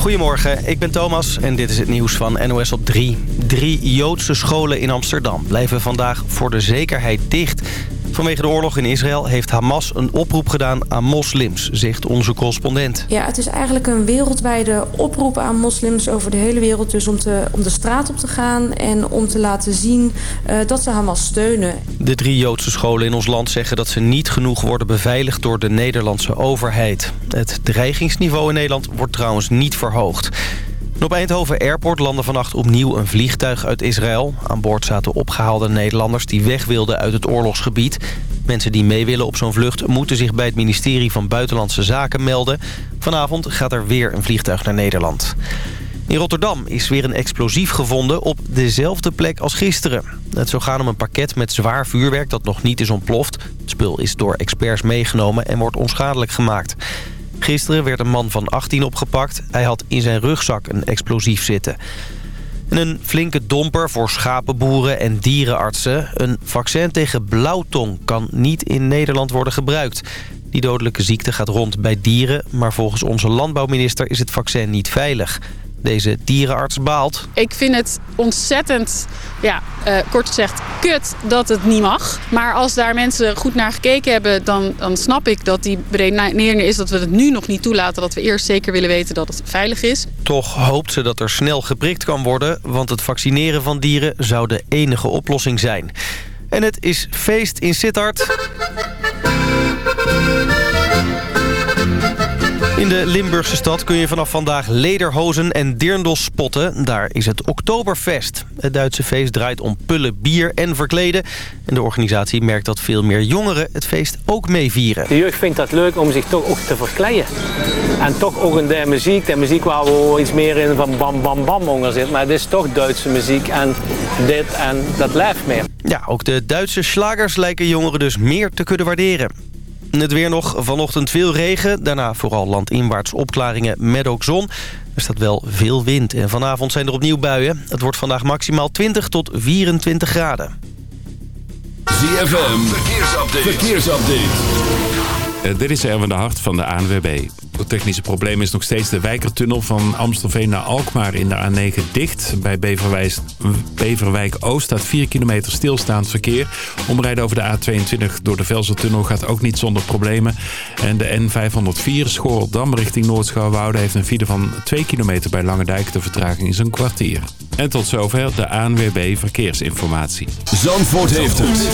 Goedemorgen, ik ben Thomas en dit is het nieuws van NOS op 3. Drie Joodse scholen in Amsterdam blijven vandaag voor de zekerheid dicht... Vanwege de oorlog in Israël heeft Hamas een oproep gedaan aan moslims, zegt onze correspondent. Ja, het is eigenlijk een wereldwijde oproep aan moslims over de hele wereld. Dus om, te, om de straat op te gaan en om te laten zien uh, dat ze Hamas steunen. De drie Joodse scholen in ons land zeggen dat ze niet genoeg worden beveiligd door de Nederlandse overheid. Het dreigingsniveau in Nederland wordt trouwens niet verhoogd op Eindhoven Airport landde vannacht opnieuw een vliegtuig uit Israël. Aan boord zaten opgehaalde Nederlanders die weg wilden uit het oorlogsgebied. Mensen die mee willen op zo'n vlucht moeten zich bij het ministerie van Buitenlandse Zaken melden. Vanavond gaat er weer een vliegtuig naar Nederland. In Rotterdam is weer een explosief gevonden op dezelfde plek als gisteren. Het zou gaan om een pakket met zwaar vuurwerk dat nog niet is ontploft. Het spul is door experts meegenomen en wordt onschadelijk gemaakt. Gisteren werd een man van 18 opgepakt. Hij had in zijn rugzak een explosief zitten. een flinke domper voor schapenboeren en dierenartsen. Een vaccin tegen blauwtong kan niet in Nederland worden gebruikt. Die dodelijke ziekte gaat rond bij dieren... maar volgens onze landbouwminister is het vaccin niet veilig. Deze dierenarts baalt. Ik vind het ontzettend, ja, uh, kort gezegd, kut dat het niet mag. Maar als daar mensen goed naar gekeken hebben, dan, dan snap ik dat die beredenering is dat we het nu nog niet toelaten. Dat we eerst zeker willen weten dat het veilig is. Toch hoopt ze dat er snel geprikt kan worden, want het vaccineren van dieren zou de enige oplossing zijn. En het is feest in Sittard. In de Limburgse stad kun je vanaf vandaag lederhozen en dirndels spotten. Daar is het Oktoberfest. Het Duitse feest draait om pullen, bier en verkleden. En de organisatie merkt dat veel meer jongeren het feest ook meevieren. De jeugd vindt dat leuk om zich toch ook te verkleien. En toch ook in de muziek. De muziek waar we iets meer in van bam bam bam onder zit. Maar het is toch Duitse muziek en dit en dat blijft meer. Ja, ook de Duitse slagers lijken jongeren dus meer te kunnen waarderen. Het weer nog vanochtend veel regen. Daarna vooral landinwaarts opklaringen met ook zon. Er staat wel veel wind en vanavond zijn er opnieuw buien. Het wordt vandaag maximaal 20 tot 24 graden. ZFM, verkeersupdate. verkeersupdate. Uh, dit is Erwin de Hart van de ANWB. Het technische probleem is nog steeds de Wijkertunnel van Amstelveen naar Alkmaar in de A9 dicht. Bij Beverwijk Oost staat 4 kilometer stilstaand verkeer. Omrijden over de A22 door de Velsertunnel gaat ook niet zonder problemen. En de N504 Schorldam richting Noordschouwwoude heeft een file van 2 kilometer bij Langendijk. De vertraging is een kwartier. En tot zover de ANWB Verkeersinformatie. Zandvoort heeft het.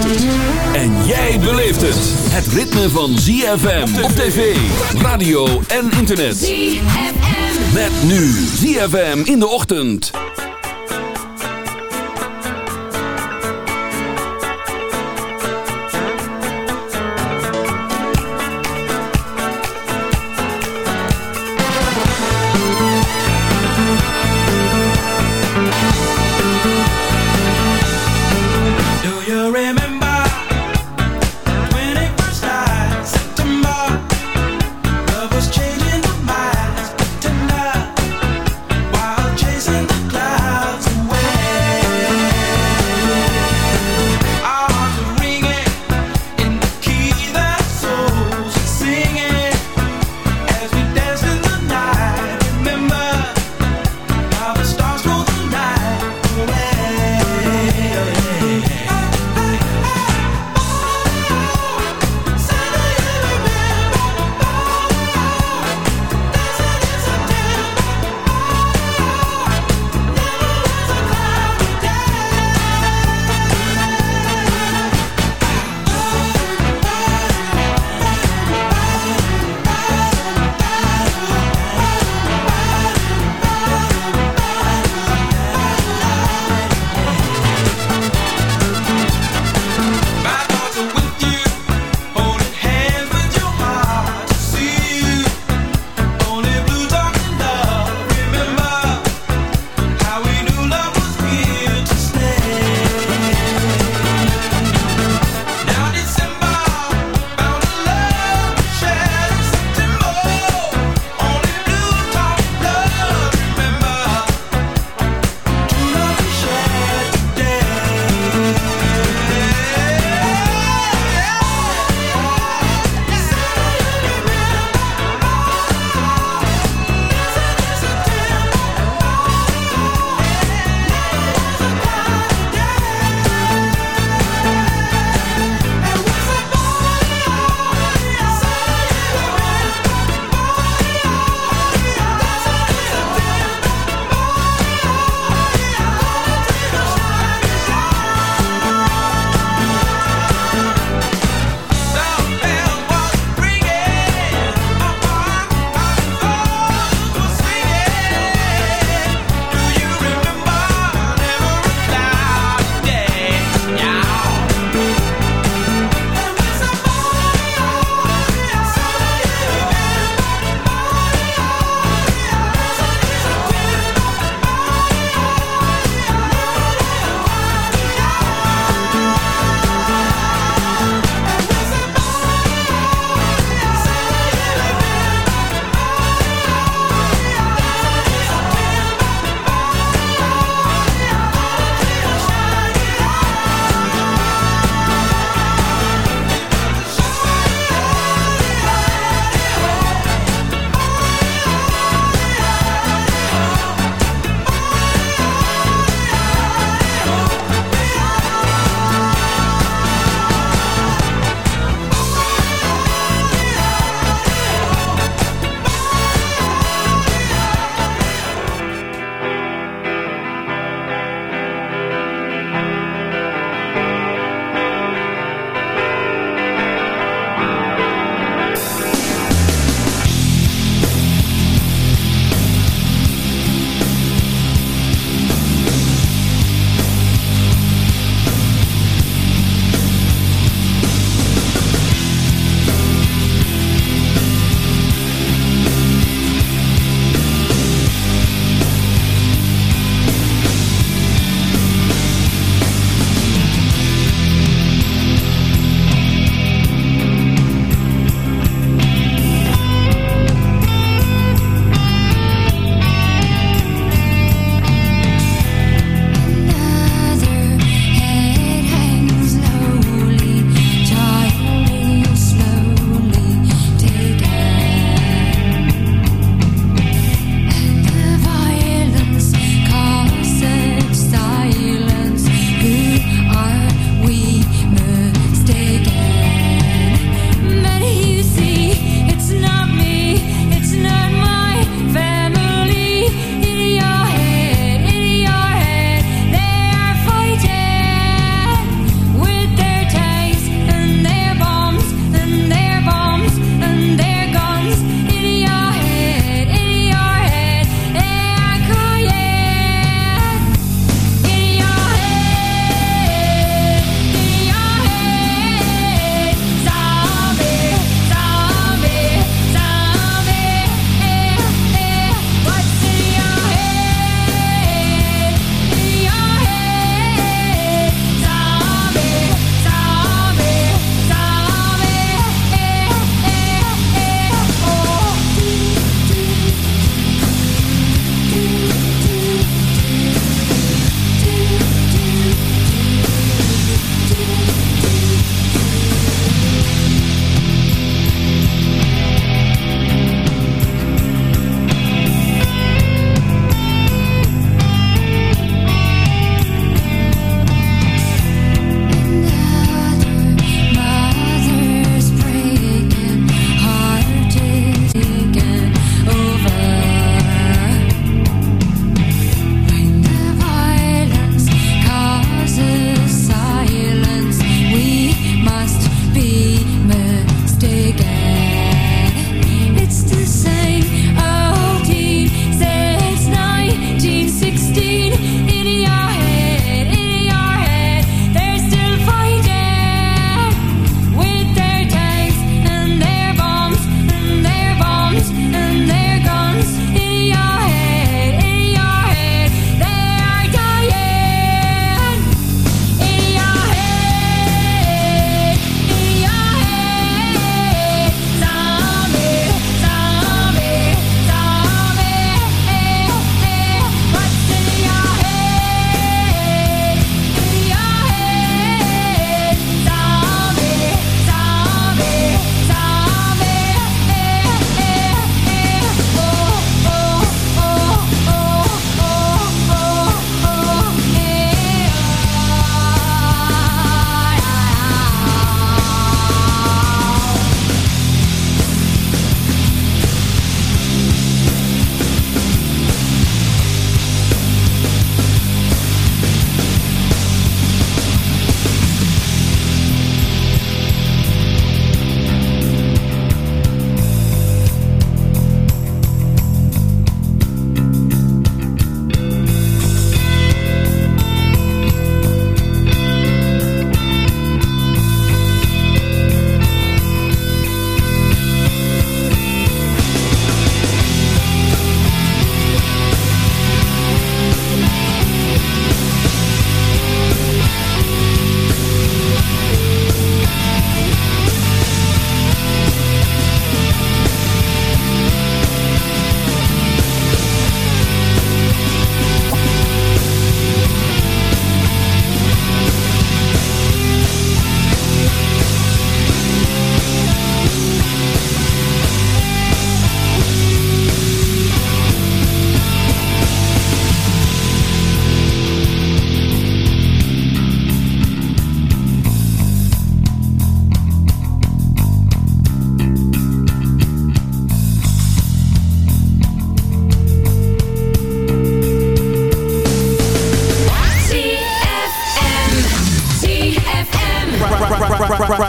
En jij beleeft het. Het ritme van ZFM op tv, radio en internet. ZFM. Met nu ZFM in de ochtend.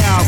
now.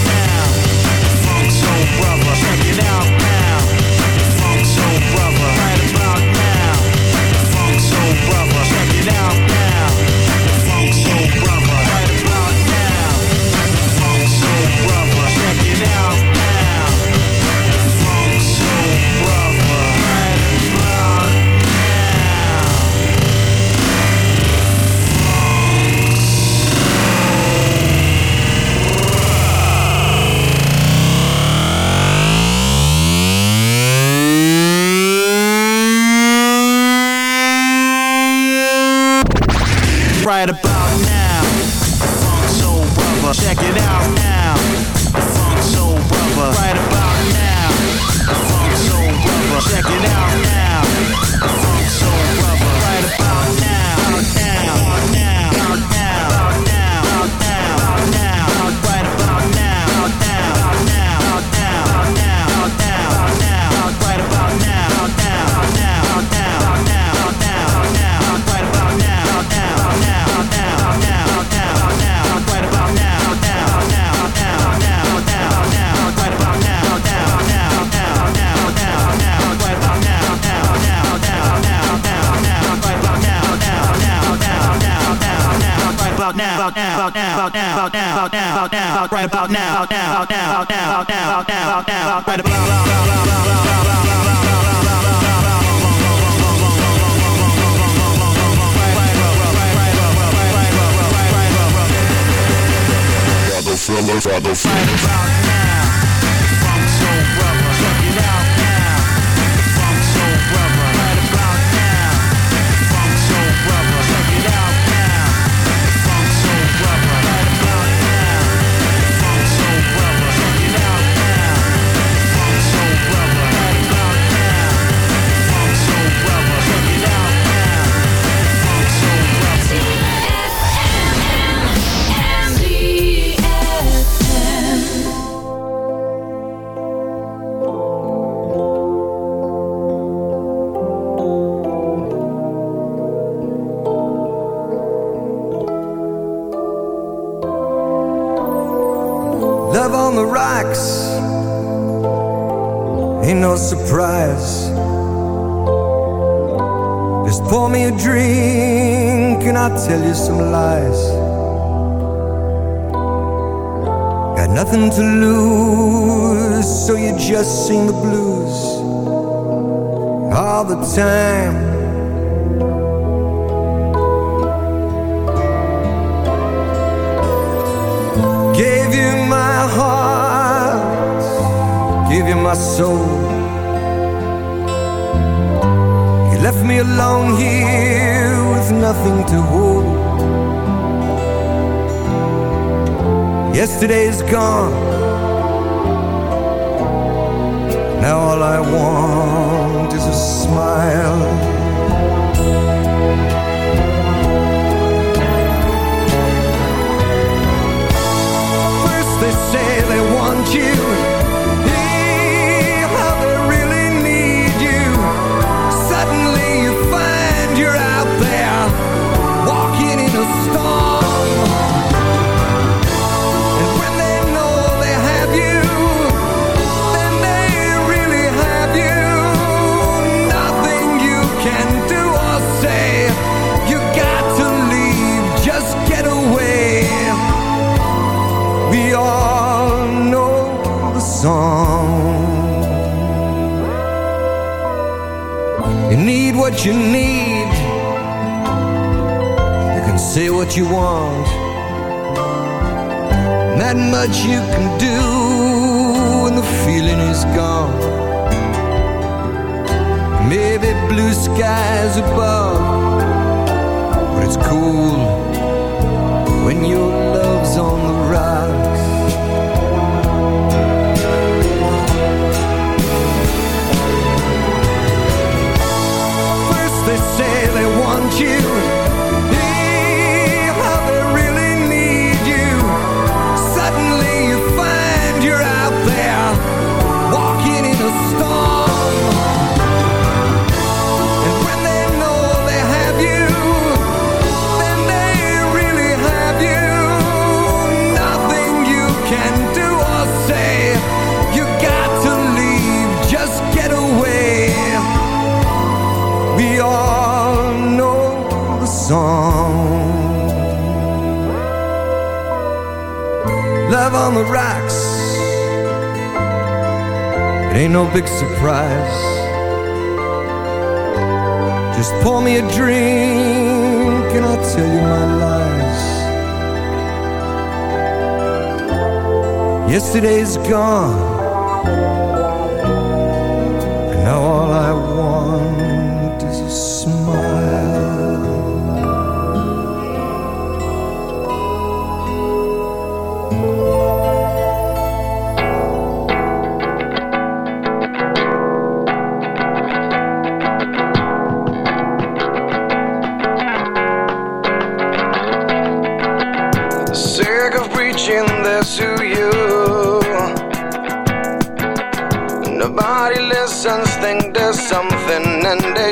thriller for the fun. Time. Gave you my heart, gave you my soul. You left me alone here with nothing to hold. Yesterday's gone. Now all I want smile. First they say they want you Yesterday's gone. And now all I want is a smile.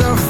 myself.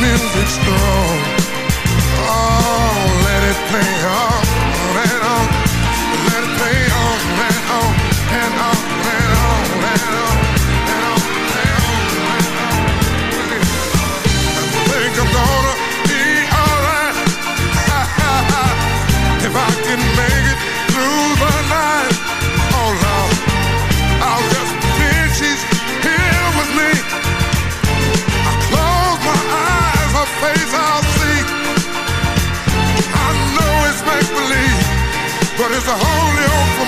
music strong. Oh, let it play on and on. Let it play on and on and on and on and on. is a holy hope for